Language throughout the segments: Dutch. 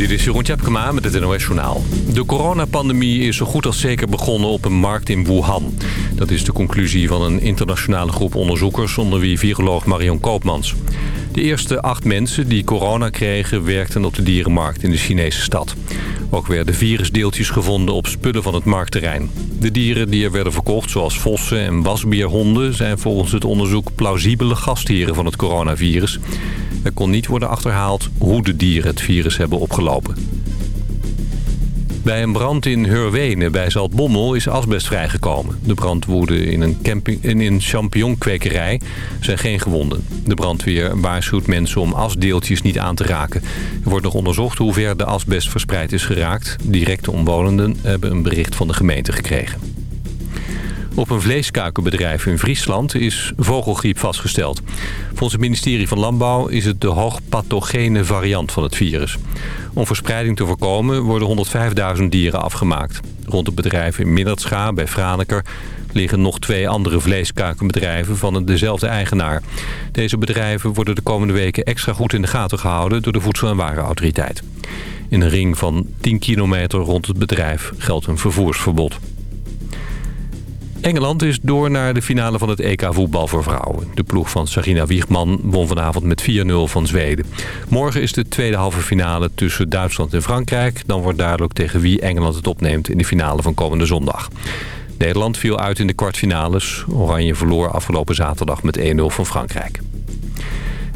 Dit is Jeroen Tjepkema met het NOS Journaal. De coronapandemie is zo goed als zeker begonnen op een markt in Wuhan. Dat is de conclusie van een internationale groep onderzoekers... onder wie viroloog Marion Koopmans. De eerste acht mensen die corona kregen... werkten op de dierenmarkt in de Chinese stad. Ook werden virusdeeltjes gevonden op spullen van het marktterrein. De dieren die er werden verkocht, zoals vossen en wasbeerhonden... zijn volgens het onderzoek plausibele gastheren van het coronavirus... Er kon niet worden achterhaald hoe de dieren het virus hebben opgelopen. Bij een brand in Hurwenen bij Zaltbommel is asbest vrijgekomen. De brand woedde in een, camping, in een champignonkwekerij. Er zijn geen gewonden. De brandweer waarschuwt mensen om asdeeltjes niet aan te raken. Er wordt nog onderzocht hoe ver de asbest verspreid is geraakt. Directe omwonenden hebben een bericht van de gemeente gekregen. Op een vleeskuikenbedrijf in Friesland is vogelgriep vastgesteld. Volgens het ministerie van Landbouw is het de hoogpathogene variant van het virus. Om verspreiding te voorkomen worden 105.000 dieren afgemaakt. Rond het bedrijf in Middertscha bij Franeker liggen nog twee andere vleeskuikenbedrijven van dezelfde eigenaar. Deze bedrijven worden de komende weken extra goed in de gaten gehouden door de Voedsel- en Warenautoriteit. In een ring van 10 kilometer rond het bedrijf geldt een vervoersverbod. Engeland is door naar de finale van het EK voetbal voor vrouwen. De ploeg van Sarina Wiegman won vanavond met 4-0 van Zweden. Morgen is de tweede halve finale tussen Duitsland en Frankrijk. Dan wordt duidelijk tegen wie Engeland het opneemt in de finale van komende zondag. Nederland viel uit in de kwartfinales. Oranje verloor afgelopen zaterdag met 1-0 van Frankrijk.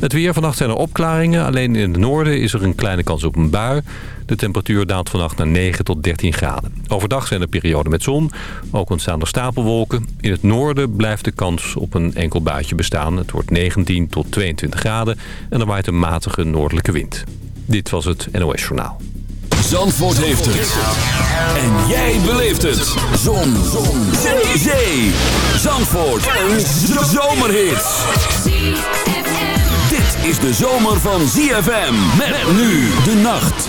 Het weer. Vannacht zijn er opklaringen. Alleen in het noorden is er een kleine kans op een bui. De temperatuur daalt vannacht naar 9 tot 13 graden. Overdag zijn er perioden met zon. Ook ontstaan er stapelwolken. In het noorden blijft de kans op een enkel buitje bestaan. Het wordt 19 tot 22 graden. En er waait een matige noordelijke wind. Dit was het NOS Journaal. Zandvoort heeft het. En jij beleeft het. Zon. zon. Zee. Zee. Zandvoort. Een zomerhit dit is de zomer van ZFM. Met nu de nacht.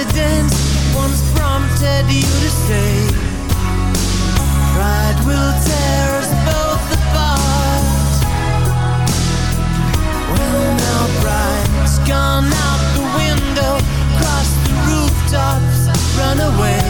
accident once prompted you to stay. Pride will tear us both apart When our pride's gone out the window Cross the rooftops, run away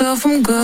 myself, I'm good.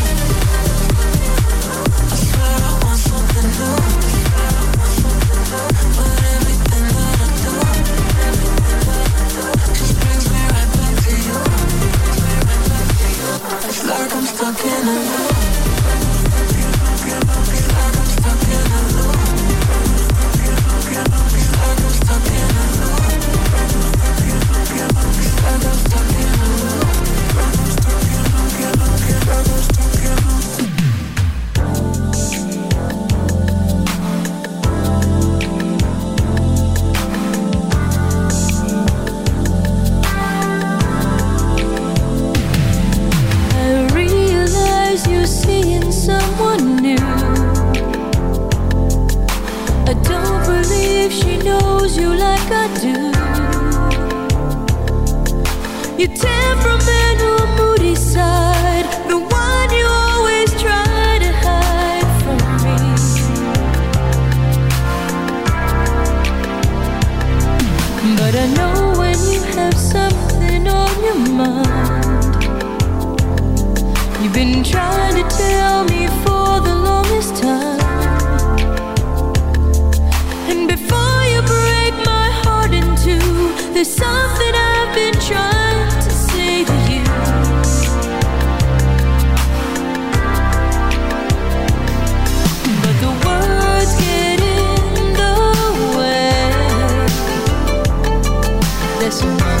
Christmas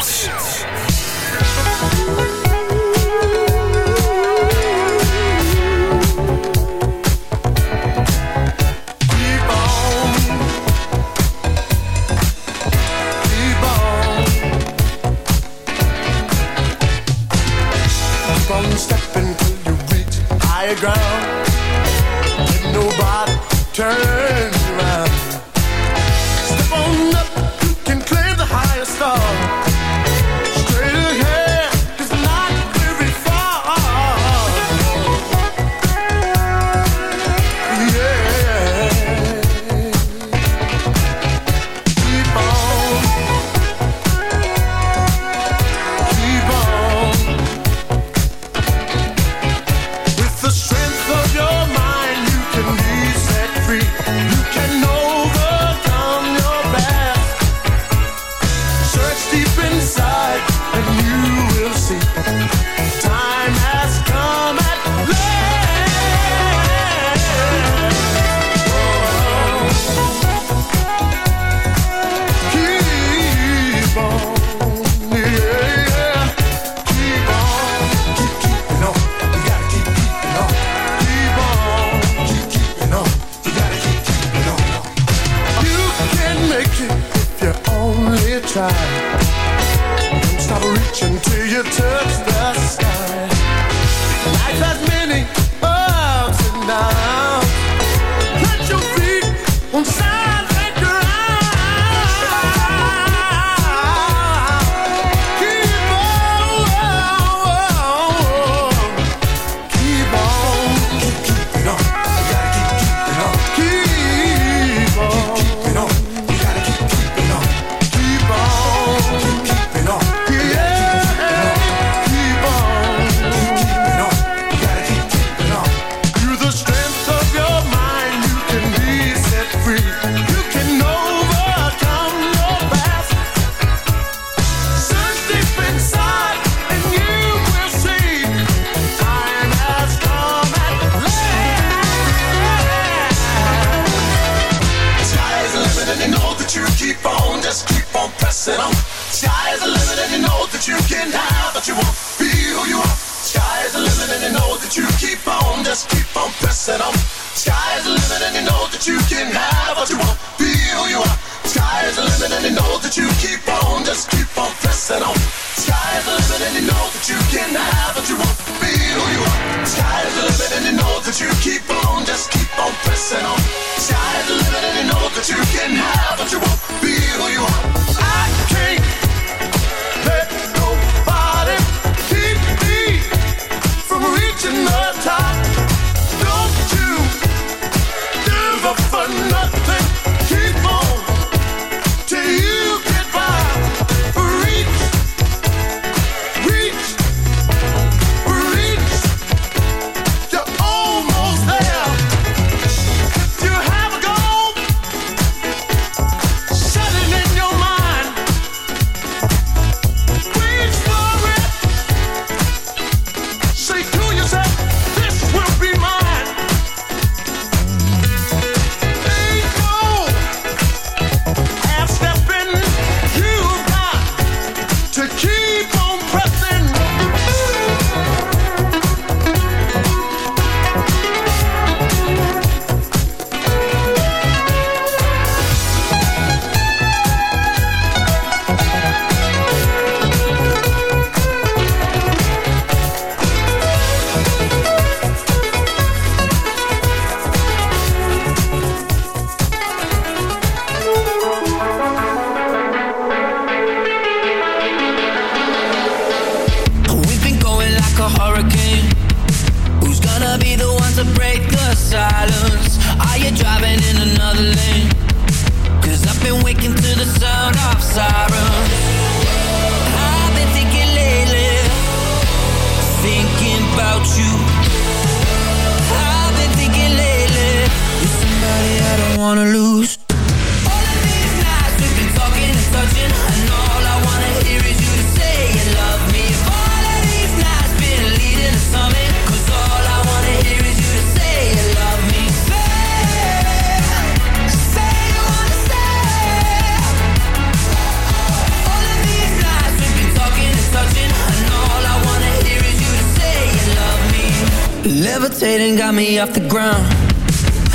done got me off the ground.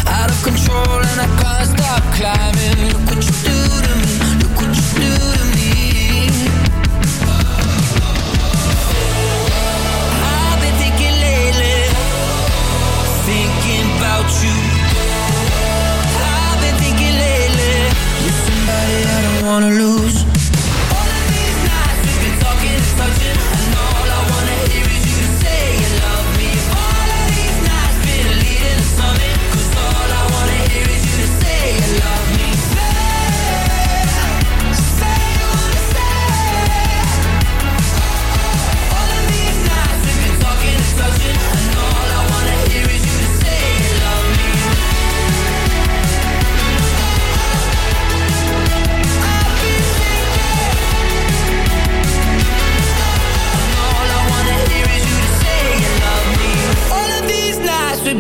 Out of control and I can't stop climbing. Look what you do.